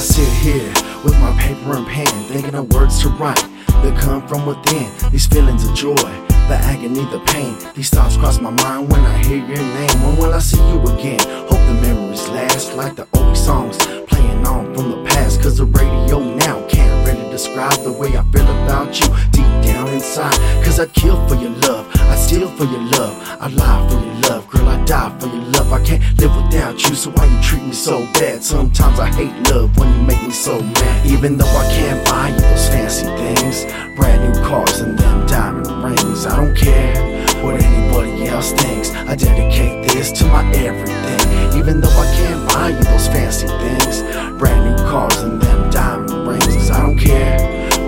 I sit here with my paper and pen, thinking of words to write that come from within. These feelings of joy, the agony, the pain. These thoughts cross my mind when I hear your name. When will I see you again? Hope the memories last like the old songs playing on from the past. Cause the radio now can't really describe the way I feel about you deep down inside. Cause I kill for your love, I steal for your love, I lie for your love, girl, I die for your love. I can't live you, so why you treat me so bad? Sometimes I hate love when you make me so mad. Even though I can't buy you those fancy things, brand new cars and them diamond rings. I don't care what anybody else thinks. I dedicate this to my everything. Even though I can't buy you those fancy things, brand new cars and them diamond rings. I don't care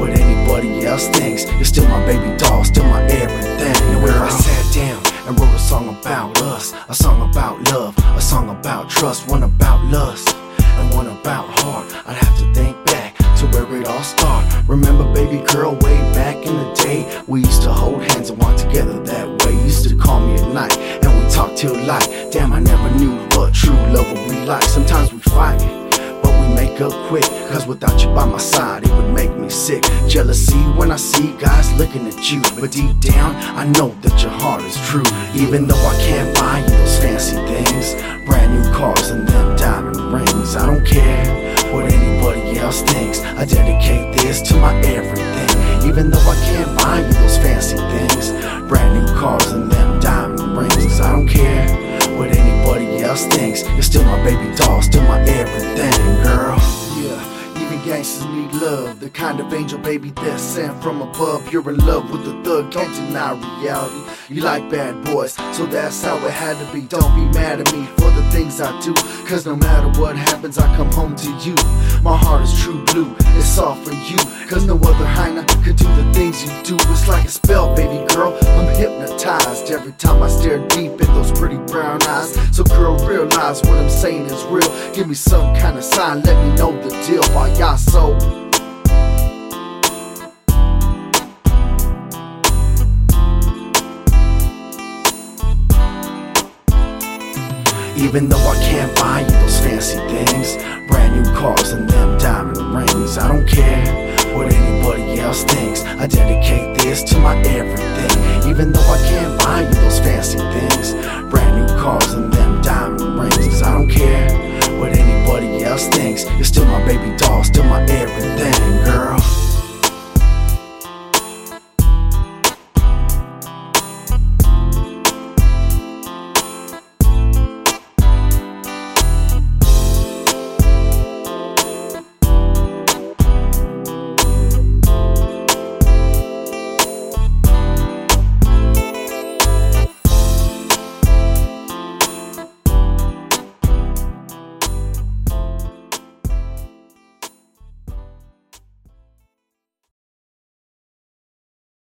what anybody else thinks. You're still my baby doll, still my everything. And where I sat down and wrote a song about us, a song about love, a song about trust, one about lust, and one about heart. I'd have to think back to where it all started. Remember, baby girl, way back in the day, we used to hold hands and walk together that way. You used to call me at night and we talked till light. Damn, I never knew what true love would be like. Sometimes we fight. Up quick, cause without you by my side, it would make me sick. Jealousy when I see guys looking at you. But deep down, I know that your heart is true. Even though I can't buy you those fancy things, brand new cars and them diamond rings. I don't care what anybody else thinks. I dedicate this to my everything. Even though I can't need love. The kind of angel baby that's sent from above. You're in love with the thug, can't deny reality. You like bad boys, so that's how it had to be. Don't be mad at me for the things I do. Cause no matter what happens, I come home to you. My heart is true blue, it's all for you. Cause no other hyena could do the things you do. It's like a spell, baby girl. I'm hypnotized every time I stare deep in those pretty brown eyes. So, girl, realize what I'm saying is real. Give me some kind of sign, let me know the deal. Why y'all so Even though I can't buy you those fancy things, brand new cars and them diamond rings. I don't care what anybody else thinks. I dedicate this to my everything. Even though I can't buy you those fancy things,